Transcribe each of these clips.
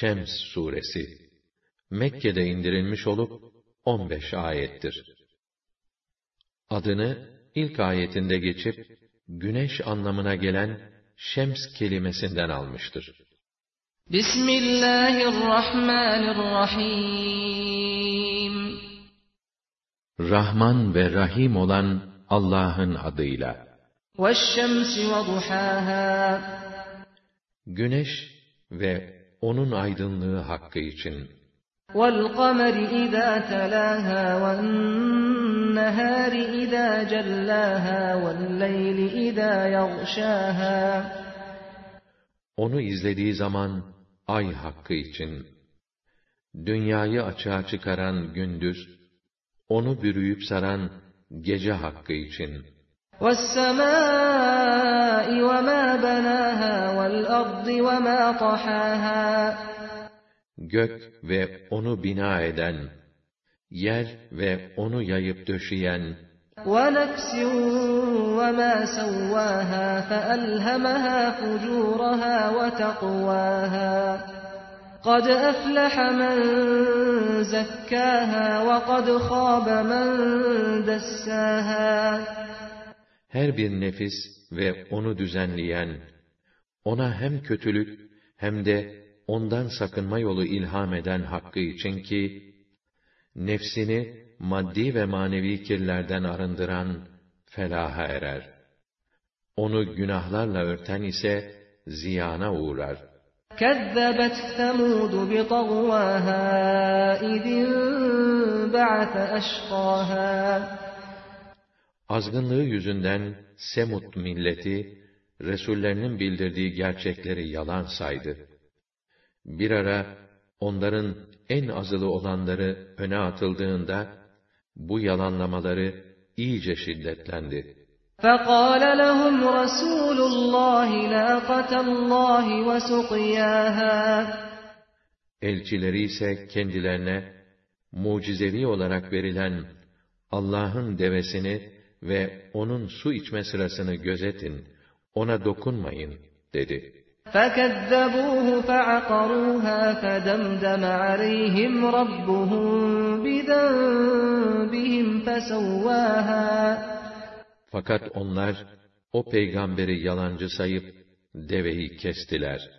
Şems suresi Mekke'de indirilmiş olup 15 ayettir. Adını ilk ayetinde geçip güneş anlamına gelen şems kelimesinden almıştır. Bismillahirrahmanirrahim Rahman ve Rahim olan Allah'ın adıyla. Güneş ve onun aydınlığı hakkı için. وَالْقَمَرِ إِذَا تَلَاهَا وَالنَّهَارِ إِذَا جَلَّاهَا وَاللَّيْلِ إِذَا يَغْشَاهَا Onu izlediği zaman ay hakkı için. Dünyayı açığa çıkaran gündüz, onu bürüyüp saran gece hakkı için. وَالسَّمَاءِ وَمَا بَنَاهَا وَالْأَرْضِ وَمَا طَحَاهَا. Gök ve onu bina eden, yer ve onu yayıp döşeyen, وَنَفْسٍ وَمَا سَوَّاهَا فَأَلْهَمَهَا فُجُورَهَا وَتَقْوَاهَا. قَدْ أَفْلَحَ مَنْ زَكَّاهَا وَقَدْ خَابَ مَنْ دَسَّاهَا. her bir nefis ve onu düzenleyen, ona hem kötülük hem de ondan sakınma yolu ilham eden hakkı için ki, nefsini maddi ve manevi kirlerden arındıran felaha erer. Onu günahlarla örten ise ziyana uğrar. كَذَّبَتْ ثَمُودُ بِطَغْوَاهَا إِذِ انبَعَثَ أَشْقَاهَا Azgınlığı yüzünden Semut milleti, Resullerinin bildirdiği gerçekleri yalan saydı. Bir ara, onların en azılı olanları öne atıldığında, bu yalanlamaları iyice şiddetlendi. فَقَالَ لَهُمْ رَسُولُ اللّٰهِ نَاقَةَ اللّٰهِ وَسُقْيَاهَا Elçileri ise kendilerine, mucizevi olarak verilen Allah'ın devesini ve onun su içme sırasını gözetin, ona dokunmayın, dedi. فَكَذَّبُوهُ فَعَقَرُوهَا فَدَمْدَمَ عَلَيْهِمْ رَبُّهُمْ بِذَنبِهِمْ فَسَوَّاهَا Fakat onlar, o peygamberi yalancı sayıp, deveyi kestiler.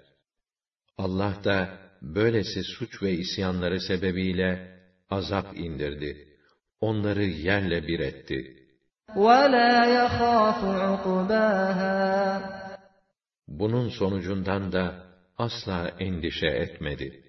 Allah da, böylesi suç ve isyanları sebebiyle, azap indirdi. Onları yerle bir etti. وَلَا يَخَافُ عُقْبَاهَا Bunun sonucundan da asla endişe etmedi.